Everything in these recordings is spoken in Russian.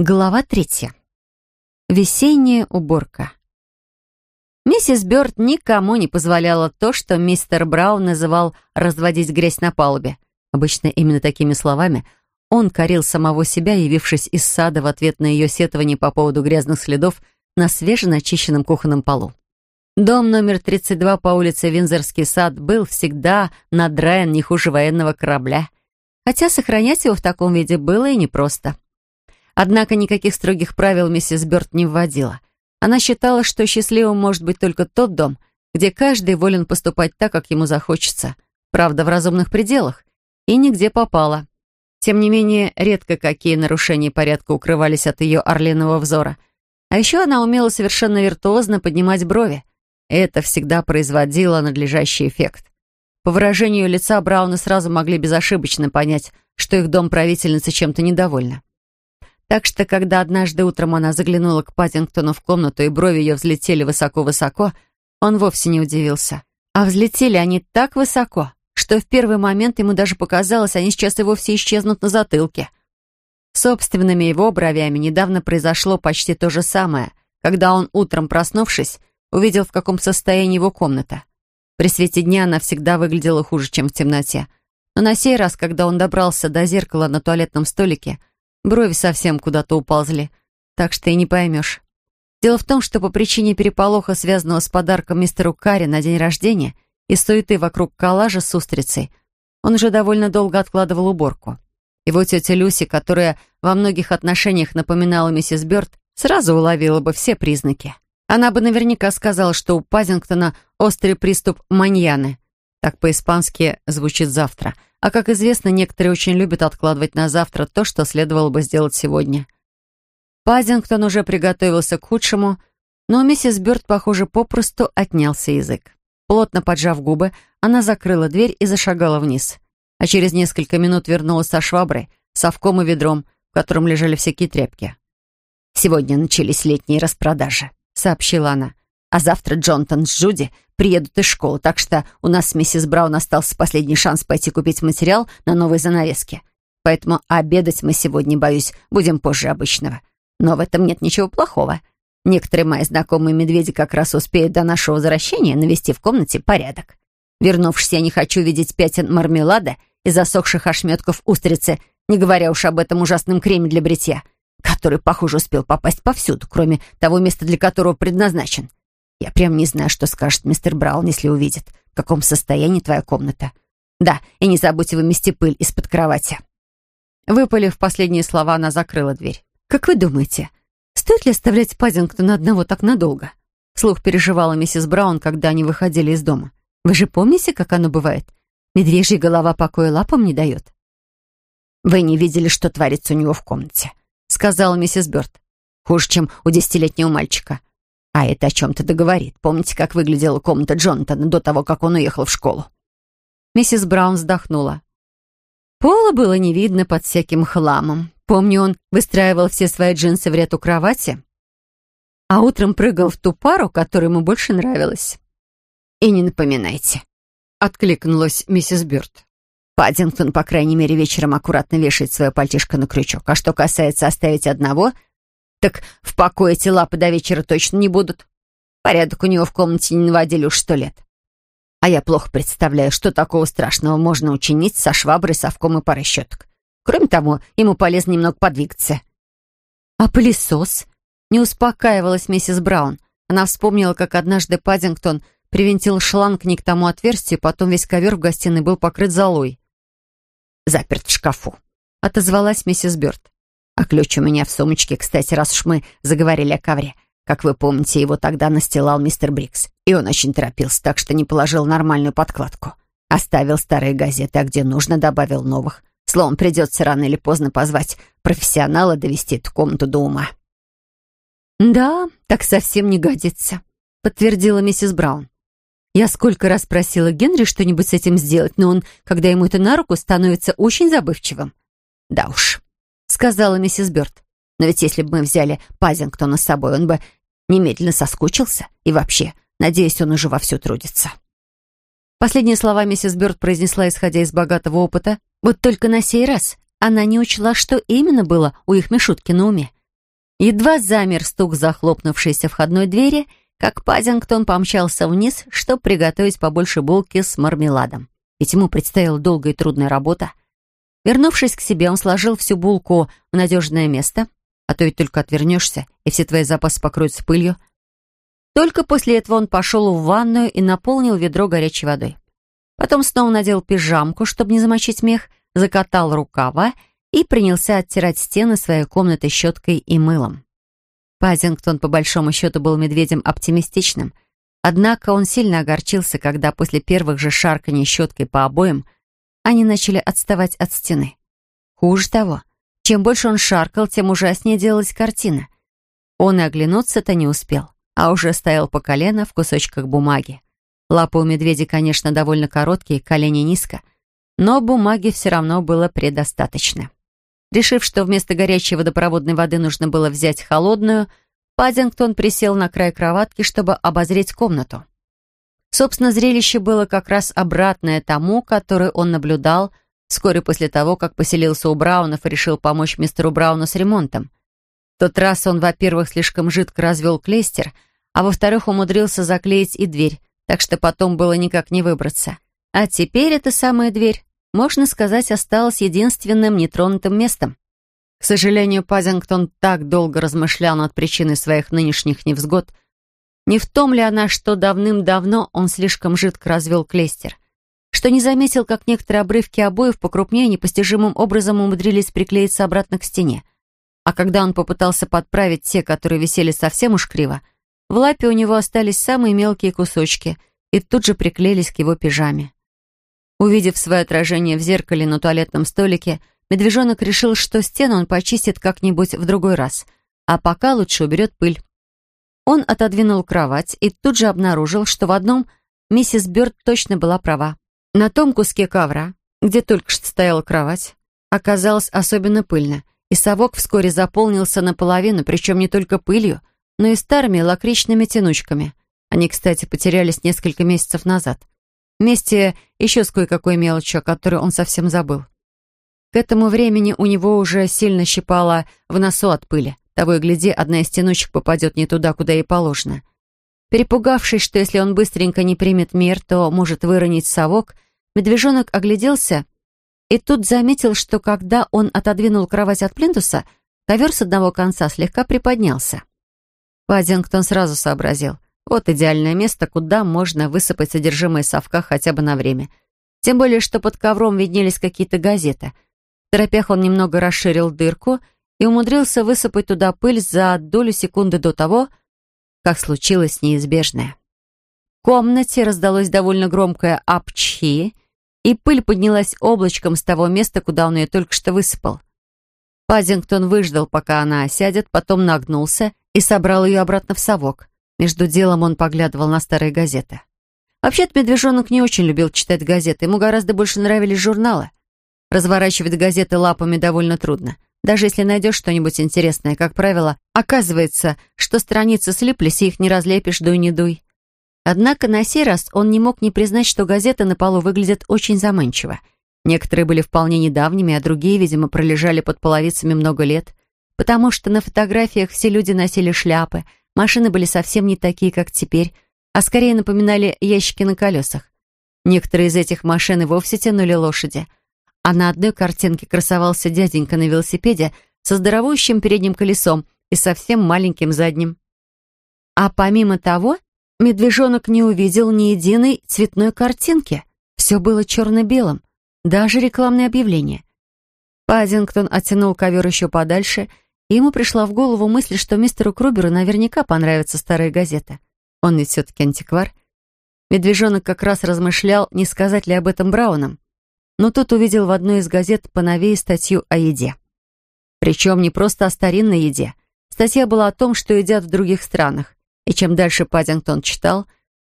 Глава третья. Весенняя уборка. Миссис Бёрд никому не позволяла то, что мистер Браун называл «разводить грязь на палубе». Обычно именно такими словами он корил самого себя, явившись из сада в ответ на ее сетование по поводу грязных следов на свеженачищенном кухонном полу. Дом номер 32 по улице Винзорский сад был всегда надраен не хуже военного корабля, хотя сохранять его в таком виде было и непросто. Однако никаких строгих правил миссис Бёрд не вводила. Она считала, что счастливым может быть только тот дом, где каждый волен поступать так, как ему захочется. Правда, в разумных пределах. И нигде попало. Тем не менее, редко какие нарушения порядка укрывались от ее орлиного взора. А еще она умела совершенно виртуозно поднимать брови. Это всегда производило надлежащий эффект. По выражению лица Брауна сразу могли безошибочно понять, что их дом правительницы чем-то недовольна. Так что, когда однажды утром она заглянула к Паттингтону в комнату, и брови ее взлетели высоко-высоко, он вовсе не удивился. А взлетели они так высоко, что в первый момент ему даже показалось, они сейчас и вовсе исчезнут на затылке. Собственными его бровями недавно произошло почти то же самое, когда он утром, проснувшись, увидел, в каком состоянии его комната. При свете дня она всегда выглядела хуже, чем в темноте. Но на сей раз, когда он добрался до зеркала на туалетном столике, Брови совсем куда-то уползли, так что и не поймешь. Дело в том, что по причине переполоха, связанного с подарком мистеру Карри на день рождения и суеты вокруг коллажа с устрицей, он уже довольно долго откладывал уборку. Его тетя Люси, которая во многих отношениях напоминала миссис Бёрд, сразу уловила бы все признаки. Она бы наверняка сказала, что у Пазингтона острый приступ маньяны. Так по-испански звучит «завтра», а, как известно, некоторые очень любят откладывать на завтра то, что следовало бы сделать сегодня. Пазингтон уже приготовился к худшему, но миссис Бёрд, похоже, попросту отнялся язык. Плотно поджав губы, она закрыла дверь и зашагала вниз. А через несколько минут вернулась со шваброй, совком и ведром, в котором лежали всякие тряпки. «Сегодня начались летние распродажи», — сообщила она. «А завтра Джонтон с Джуди приедут из школы, так что у нас с миссис Браун остался последний шанс пойти купить материал на новые занавески. Поэтому обедать мы сегодня, боюсь, будем позже обычного. Но в этом нет ничего плохого. Некоторые мои знакомые медведи как раз успеют до нашего возвращения навести в комнате порядок. Вернувшись, я не хочу видеть пятен мармелада и засохших ошметков устрицы, не говоря уж об этом ужасном креме для бритья, который, похоже, успел попасть повсюду, кроме того места, для которого предназначен. Я прям не знаю, что скажет мистер Браун, если увидит, в каком состоянии твоя комната. Да, и не забудьте вымести пыль из-под кровати». Выпалив последние слова, она закрыла дверь. «Как вы думаете, стоит ли оставлять Паддингтона одного так надолго?» Слух переживала миссис Браун, когда они выходили из дома. «Вы же помните, как оно бывает? Медвежья голова покоя лапам не дает». «Вы не видели, что творится у него в комнате», — сказала миссис Бёрд. «Хуже, чем у десятилетнего мальчика. А это о чем-то договорит. Помните, как выглядела комната Джонатана до того, как он уехал в школу?» Миссис Браун вздохнула. Пола было не видно под всяким хламом. Помню, он выстраивал все свои джинсы в ряд у кровати, а утром прыгал в ту пару, которая ему больше нравилась. «И не напоминайте», — откликнулась миссис Бёрд. Паддингтон, по крайней мере, вечером аккуратно вешает свое пальтишко на крючок. А что касается оставить одного, так в покое эти лапы до вечера точно не будут. Порядок у него в комнате не наводили уж сто лет. А я плохо представляю, что такого страшного можно учинить со шваброй, совком и парой щеток. Кроме того, ему полезно немного подвигаться. А пылесос? Не успокаивалась миссис Браун. Она вспомнила, как однажды Паддингтон привинтил шланг не к тому отверстию, потом весь ковер в гостиной был покрыт золой. «Заперт в шкафу», — отозвалась миссис Бёрд. А ключ у меня в сумочке, кстати, раз уж мы заговорили о ковре. Как вы помните, его тогда настилал мистер Брикс. И он очень торопился, так что не положил нормальную подкладку. Оставил старые газеты, а где нужно, добавил новых. Словом, придется рано или поздно позвать профессионала довести эту комнату до ума. «Да, так совсем не годится», — подтвердила миссис Браун. «Я сколько раз просила Генри что-нибудь с этим сделать, но он, когда ему это на руку, становится очень забывчивым». «Да уж, сказала миссис Бёрд. «Но ведь если бы мы взяли Пазингтона с собой, он бы немедленно соскучился. И вообще, надеюсь, он уже вовсю трудится». Последние слова миссис Бёрд произнесла, исходя из богатого опыта. Вот только на сей раз она не учла, что именно было у их Мишутки на уме. Едва замер стук захлопнувшейся входной двери, как Пазингтон помчался вниз, чтобы приготовить побольше булки с мармеладом. Ведь ему предстояла долгая и трудная работа. Вернувшись к себе, он сложил всю булку в надежное место, а то ведь только отвернешься, и все твои запасы покроются пылью. Только после этого он пошел в ванную и наполнил ведро горячей водой. Потом снова надел пижамку, чтобы не замочить мех, закатал рукава и принялся оттирать стены своей комнаты щеткой и мылом. Пазингтон, по большому счету, был медведем оптимистичным, однако он сильно огорчился, когда после первых же шарканий щеткой по обоям они начали отставать от стены. Хуже того, чем больше он шаркал, тем ужаснее делалась картина. Он и оглянуться-то не успел, а уже стоял по колено в кусочках бумаги. Лапы у медведя, конечно, довольно короткие, колени низко, но бумаги все равно было предостаточно. Решив, что вместо горячей водопроводной воды нужно было взять холодную, Паддингтон присел на край кроватки, чтобы обозреть комнату. Собственно, зрелище было как раз обратное тому, которое он наблюдал вскоре после того, как поселился у Браунов и решил помочь мистеру Брауну с ремонтом. В тот раз он, во-первых, слишком жидко развел клейстер, а во-вторых, умудрился заклеить и дверь, так что потом было никак не выбраться. А теперь эта самая дверь можно сказать, осталась единственным нетронутым местом. К сожалению, Пазингтон так долго размышлял над причиной своих нынешних невзгод. Не в том ли она, что давным-давно он слишком жидко развел клейстер, что не заметил, как некоторые обрывки обоев покрупнее непостижимым образом умудрились приклеиться обратно к стене. А когда он попытался подправить те, которые висели совсем уж криво, в лапе у него остались самые мелкие кусочки и тут же приклеились к его пижаме. Увидев свое отражение в зеркале на туалетном столике, медвежонок решил, что стену он почистит как-нибудь в другой раз, а пока лучше уберет пыль. Он отодвинул кровать и тут же обнаружил, что в одном миссис Бёрд точно была права. На том куске ковра, где только что стояла кровать, оказалось особенно пыльно, и совок вскоре заполнился наполовину, причем не только пылью, но и старыми лакричными тянучками. Они, кстати, потерялись несколько месяцев назад. Вместе еще с кое-какой мелочью, о которой он совсем забыл. К этому времени у него уже сильно щипало в носу от пыли. Того и гляди, одна из тянучек попадет не туда, куда ей положено. Перепугавшись, что если он быстренько не примет мер, то может выронить совок, медвежонок огляделся и тут заметил, что когда он отодвинул кровать от плинтуса, ковер с одного конца слегка приподнялся. Паддингтон сразу сообразил. Вот идеальное место, куда можно высыпать содержимое совка хотя бы на время. Тем более, что под ковром виднелись какие-то газеты. В торопях он немного расширил дырку и умудрился высыпать туда пыль за долю секунды до того, как случилось неизбежное. В комнате раздалось довольно громкое «апчхи», и пыль поднялась облачком с того места, куда он ее только что высыпал. Пазингтон выждал, пока она осядет, потом нагнулся и собрал ее обратно в совок. Между делом он поглядывал на старые газеты. Вообще-то медвежонок не очень любил читать газеты, ему гораздо больше нравились журналы. Разворачивать газеты лапами довольно трудно. Даже если найдешь что-нибудь интересное, как правило, оказывается, что страницы слиплись, и их не разлепишь, дуй не дуй. Однако на сей раз он не мог не признать, что газеты на полу выглядят очень заманчиво. Некоторые были вполне недавними, а другие, видимо, пролежали под половицами много лет, потому что на фотографиях все люди носили шляпы — Машины были совсем не такие, как теперь, а скорее напоминали ящики на колесах. Некоторые из этих машин и вовсе тянули лошади. А на одной картинке красовался дяденька на велосипеде со здоровущим передним колесом и совсем маленьким задним. А помимо того, медвежонок не увидел ни единой цветной картинки. Все было черно-белым, даже рекламное объявление. Паддингтон оттянул ковер еще подальше и ему пришла в голову мысль, что мистеру Круберу наверняка понравятся старые газеты. Он ведь все-таки антиквар. Медвежонок как раз размышлял, не сказать ли об этом Браунам. Но тут увидел в одной из газет поновее статью о еде. Причем не просто о старинной еде. Статья была о том, что едят в других странах. И чем дальше Паддингтон читал,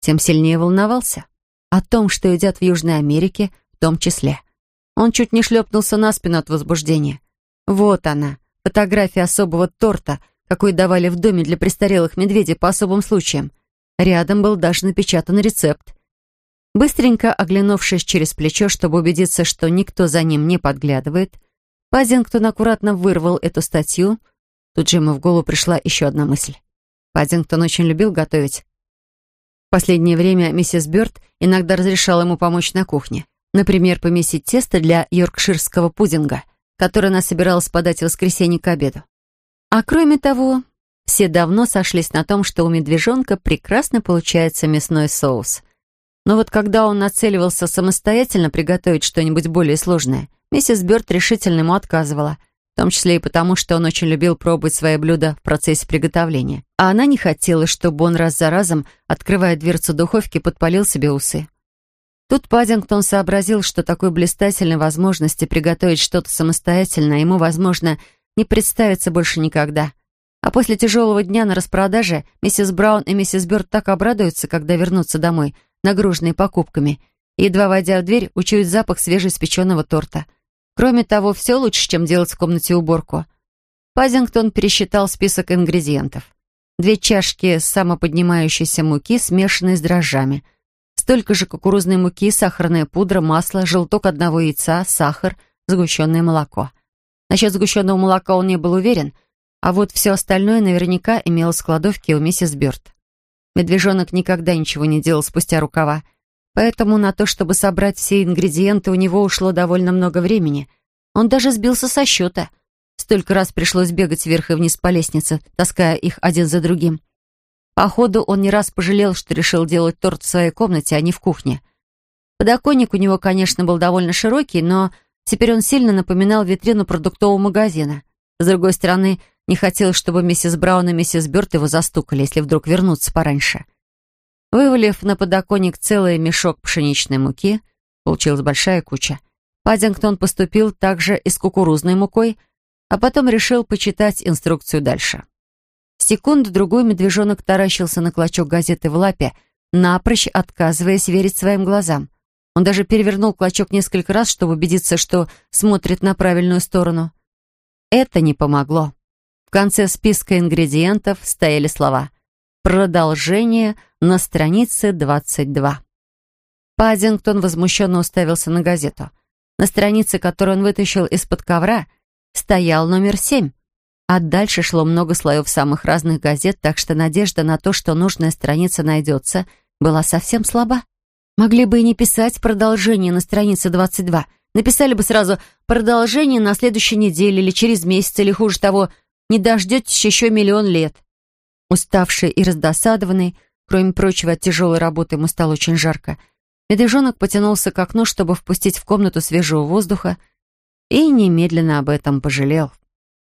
тем сильнее волновался. О том, что едят в Южной Америке в том числе. Он чуть не шлепнулся на спину от возбуждения. Вот она, Фотография особого торта, какой давали в доме для престарелых медведей по особым случаям. Рядом был даже напечатан рецепт. Быстренько оглянувшись через плечо, чтобы убедиться, что никто за ним не подглядывает, Пазингтон аккуратно вырвал эту статью, Тут же ему в голову пришла еще одна мысль. Паддингтон очень любил готовить. В последнее время миссис Бёрд иногда разрешала ему помочь на кухне. Например, помесить тесто для йоркширского пудинга, который она собиралась подать в воскресенье к обеду. А кроме того, все давно сошлись на том, что у медвежонка прекрасно получается мясной соус. Но вот когда он нацеливался самостоятельно приготовить что-нибудь более сложное, миссис Бёрд решительно ему отказывала – в том числе и потому, что он очень любил пробовать свои блюда в процессе приготовления. А она не хотела, чтобы он раз за разом, открывая дверцу духовки, подпалил себе усы. Тут Паддингтон сообразил, что такой блистательной возможности приготовить что-то самостоятельно ему, возможно, не представится больше никогда. А после тяжелого дня на распродаже миссис Браун и миссис Бёрд так обрадуются, когда вернутся домой, нагруженные покупками, едва войдя в дверь, учуют запах свежеиспеченного торта — Кроме того, все лучше, чем делать в комнате уборку. Пазингтон пересчитал список ингредиентов. Две чашки самоподнимающейся муки, смешанные с дрожжами. Столько же кукурузной муки, сахарная пудра, масло, желток одного яйца, сахар, сгущенное молоко. Насчет сгущенного молока он не был уверен, а вот все остальное наверняка имелось в кладовке у миссис Бёрд. Медвежонок никогда ничего не делал спустя рукава, Поэтому на то, чтобы собрать все ингредиенты, у него ушло довольно много времени. Он даже сбился со счета. Столько раз пришлось бегать вверх и вниз по лестнице, таская их один за другим. Походу, он не раз пожалел, что решил делать торт в своей комнате, а не в кухне. Подоконник у него, конечно, был довольно широкий, но теперь он сильно напоминал витрину продуктового магазина. С другой стороны, не хотелось, чтобы миссис Браун и миссис Бёрд его застукали, если вдруг вернутся пораньше. Вывалив на подоконник целый мешок пшеничной муки, получилась большая куча. Паддингтон поступил также и с кукурузной мукой, а потом решил почитать инструкцию дальше. Секунду-другой медвежонок таращился на клочок газеты в лапе, напрочь отказываясь верить своим глазам. Он даже перевернул клочок несколько раз, чтобы убедиться, что смотрит на правильную сторону. Это не помогло. Конце списка ингредиентов стояли слова «Продолжение на странице 22». Паддингтон возмущенно уставился на газету. На странице, которую он вытащил из-под ковра, стоял номер семь. А дальше шло много слоев самых разных газет, так что надежда на то, что нужная страница найдется, была совсем слаба. Могли бы и не писать продолжение на странице 22. Написали бы сразу «продолжение на следующей неделе» или «через месяц», или, хуже того, «не дождетесь еще миллион лет». Уставший и раздосадованный, кроме прочего, от тяжелой работы ему стало очень жарко, медвежонок потянулся к окну, чтобы впустить в комнату свежего воздуха, и немедленно об этом пожалел.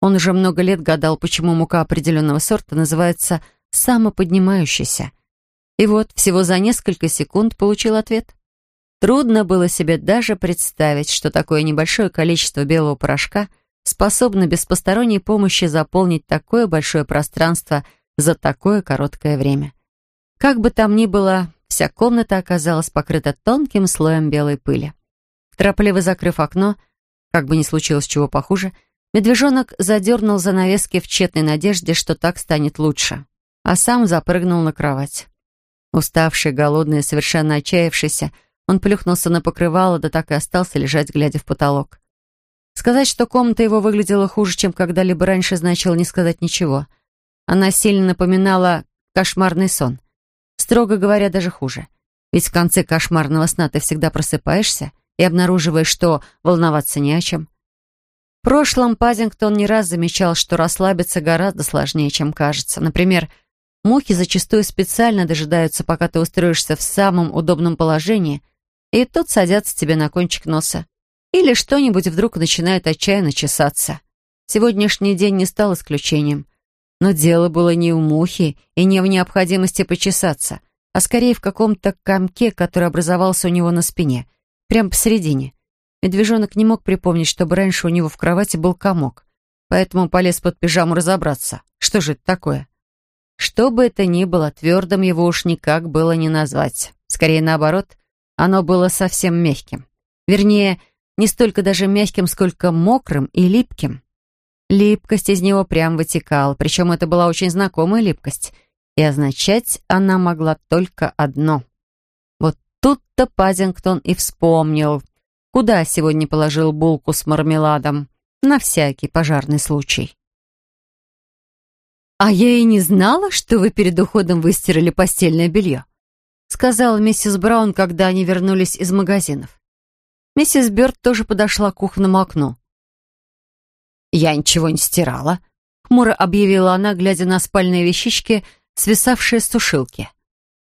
Он уже много лет гадал, почему мука определенного сорта называется «самоподнимающейся». И вот всего за несколько секунд получил ответ. Трудно было себе даже представить, что такое небольшое количество белого порошка способно без посторонней помощи заполнить такое большое пространство – за такое короткое время. Как бы там ни было, вся комната оказалась покрыта тонким слоем белой пыли. Торопливо закрыв окно, как бы ни случилось чего похуже, медвежонок задернул занавески в тщетной надежде, что так станет лучше, а сам запрыгнул на кровать. Уставший, голодный, совершенно отчаявшийся, он плюхнулся на покрывало, да так и остался лежать, глядя в потолок. Сказать, что комната его выглядела хуже, чем когда-либо раньше, значило не сказать ничего — она сильно напоминала кошмарный сон. Строго говоря, даже хуже. Ведь в конце кошмарного сна ты всегда просыпаешься и обнаруживаешь, что волноваться не о чем. В прошлом Пазингтон не раз замечал, что расслабиться гораздо сложнее, чем кажется. Например, мухи зачастую специально дожидаются, пока ты устроишься в самом удобном положении, и тут садятся тебе на кончик носа. Или что-нибудь вдруг начинает отчаянно чесаться. Сегодняшний день не стал исключением. Но дело было не у мухи и не в необходимости почесаться, а скорее в каком-то комке, который образовался у него на спине, прямо посередине. Медвежонок не мог припомнить, чтобы раньше у него в кровати был комок, поэтому полез под пижаму разобраться. Что же это такое? Что бы это ни было, твердым его уж никак было не назвать. Скорее наоборот, оно было совсем мягким. Вернее, не столько даже мягким, сколько мокрым и липким. Липкость из него прям вытекала, причем это была очень знакомая липкость, и означать она могла только одно. Вот тут-то Пазингтон и вспомнил, куда сегодня положил булку с мармеладом, на всякий пожарный случай. «А я и не знала, что вы перед уходом выстирали постельное белье», сказала миссис Браун, когда они вернулись из магазинов. Миссис Бёрд тоже подошла к кухонному окну. «Я ничего не стирала», — хмуро объявила она, глядя на спальные вещички, свисавшие с сушилки.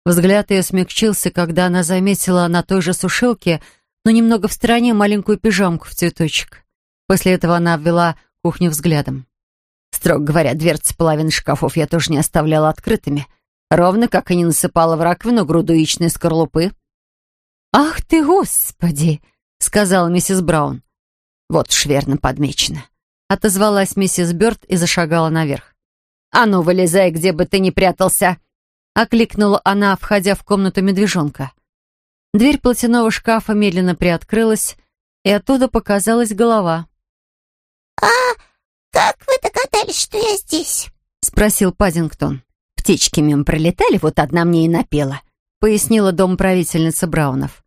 Взгляд ее смягчился, когда она заметила на той же сушилке, но немного в стороне, маленькую пижамку в цветочек. После этого она обвела кухню взглядом. Строго говоря, дверцы половины шкафов я тоже не оставляла открытыми, ровно как и не насыпала в раковину груду яичной скорлупы. «Ах ты, Господи!» — сказала миссис Браун. «Вот уж верно подмечено». Отозвалась миссис Бёрд и зашагала наверх. «А ну, вылезай, где бы ты ни прятался!» Окликнула она, входя в комнату медвежонка. Дверь платяного шкафа медленно приоткрылась, и оттуда показалась голова. «А как вы догадались, что я здесь?» — спросил Паддингтон. «Птички мимо пролетали, вот одна мне и напела», — пояснила домправительница Браунов.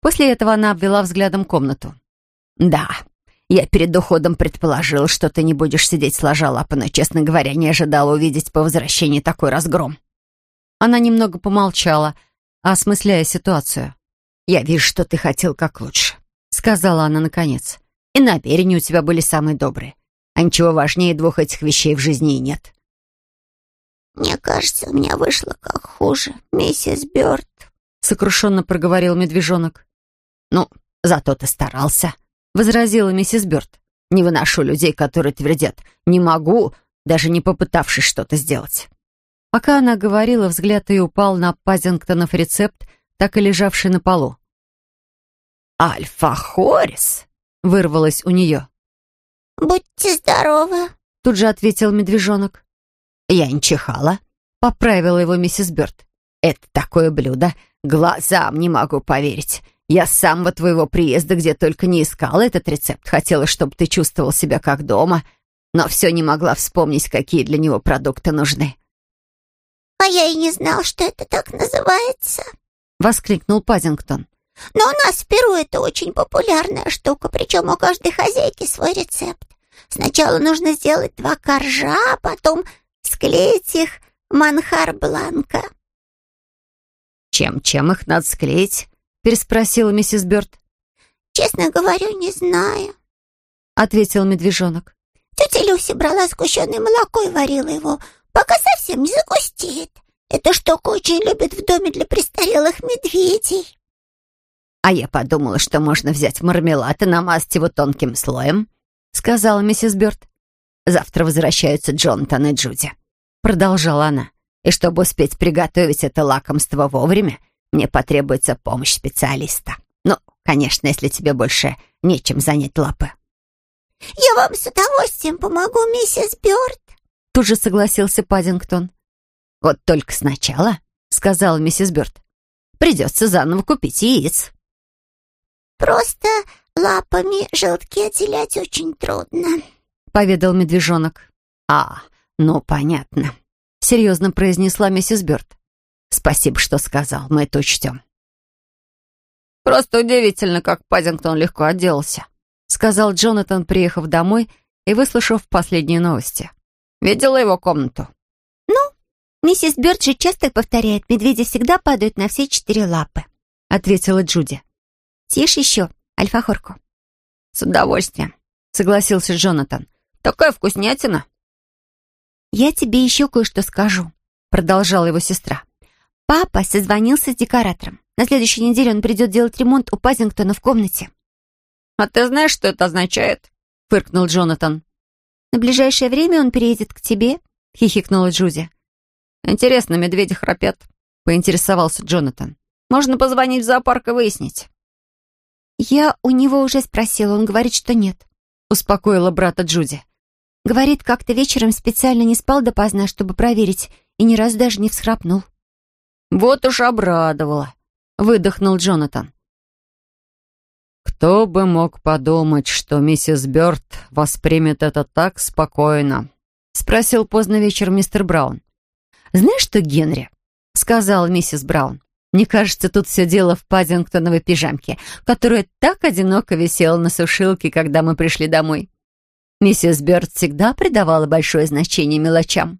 После этого она обвела взглядом комнату. «Да, я перед уходом предположил, что ты не будешь сидеть сложа лапы, но, честно говоря, не ожидала увидеть по возвращении такой разгром». Она немного помолчала, осмысляя ситуацию. «Я вижу, что ты хотел как лучше», — сказала она наконец. «И намерения у тебя были самые добрые. А ничего важнее двух этих вещей в жизни и нет». «Мне кажется, у меня вышло как хуже, миссис Бёрд», — сокрушенно проговорил медвежонок. «Ну, зато ты старался», — возразила миссис Бёрд. «Не выношу людей, которые твердят «не могу», даже не попытавшись что-то сделать». Пока она говорила, взгляд ее упал на Пазингтонов рецепт, так и лежавший на полу. «Альфа-хорис!» — вырвалось у нее. «Будьте здоровы!» — тут же ответил медвежонок. «Я не чихала», — поправила его миссис Бёрд. «Это такое блюдо, глазам не могу поверить. Я с самого твоего приезда где только не искала этот рецепт. Хотела, чтобы ты чувствовал себя как дома, но все не могла вспомнить, какие для него продукты нужны. «А я и не знал, что это так называется», — воскликнул Пазингтон. «Но у нас в Перу это очень популярная штука, причем у каждой хозяйки свой рецепт. Сначала нужно сделать два коржа, а потом склеить их манхар-бланка». «Чем-чем их надо склеить?» — переспросила миссис Бёрд. «Честно говорю, не знаю», — ответил медвежонок. «Тетя Люси брала сгущенное молоко и варила его пока совсем не загустеет. Эта штука очень любит в доме для престарелых медведей». «А я подумала, что можно взять мармелад и намазать его тонким слоем», — сказала миссис Бёрд. «Завтра возвращаются Джонатан и Джуди», — продолжала она. «И чтобы успеть приготовить это лакомство вовремя, мне потребуется помощь специалиста. Ну, конечно, если тебе больше нечем занять лапы». «Я вам с удовольствием помогу, миссис Бёрд», Тут же согласился Паддингтон. «Вот только сначала», — сказала миссис Бёрд, «придется заново купить яиц». «Просто лапами желтки отделять очень трудно», — поведал медвежонок. «А, ну, понятно», — серьезно произнесла миссис Бёрд. «Спасибо, что сказал, мы это учтем». «Просто удивительно, как Паддингтон легко отделался», — сказал Джонатан, приехав домой и выслушав последние новости. Видела его комнату?» «Ну, миссис Бёрд же часто повторяет, медведи всегда падают на все четыре лапы», — ответила Джуди. «Съешь еще, альфахорку?» «С удовольствием», — согласился Джонатан. «Такая вкуснятина». «Я тебе еще кое-что скажу», — продолжала его сестра. «Папа созвонился с декоратором. На следующей неделе он придет делать ремонт у Пазингтона в комнате». «А ты знаешь, что это означает?» — фыркнул Джонатан. «На ближайшее время он переедет к тебе?» — хихикнула Джуди. «Интересно, медведи храпят?» — поинтересовался Джонатан. «Можно позвонить в зоопарк и выяснить». «Я у него уже спросила, он говорит, что нет», — успокоила брата Джуди. «Говорит, как-то вечером специально не спал допоздна, чтобы проверить, и ни разу даже не всхрапнул». «Вот уж обрадовала», — выдохнул Джонатан. «Кто бы мог подумать, что миссис Бёрд воспримет это так спокойно?» — спросил поздно вечером мистер Браун. «Знаешь что, Генри?» — сказала миссис Браун. «Мне кажется, тут все дело в Паддингтоновой пижамке, которая так одиноко висела на сушилке, когда мы пришли домой. Миссис Бёрд всегда придавала большое значение мелочам».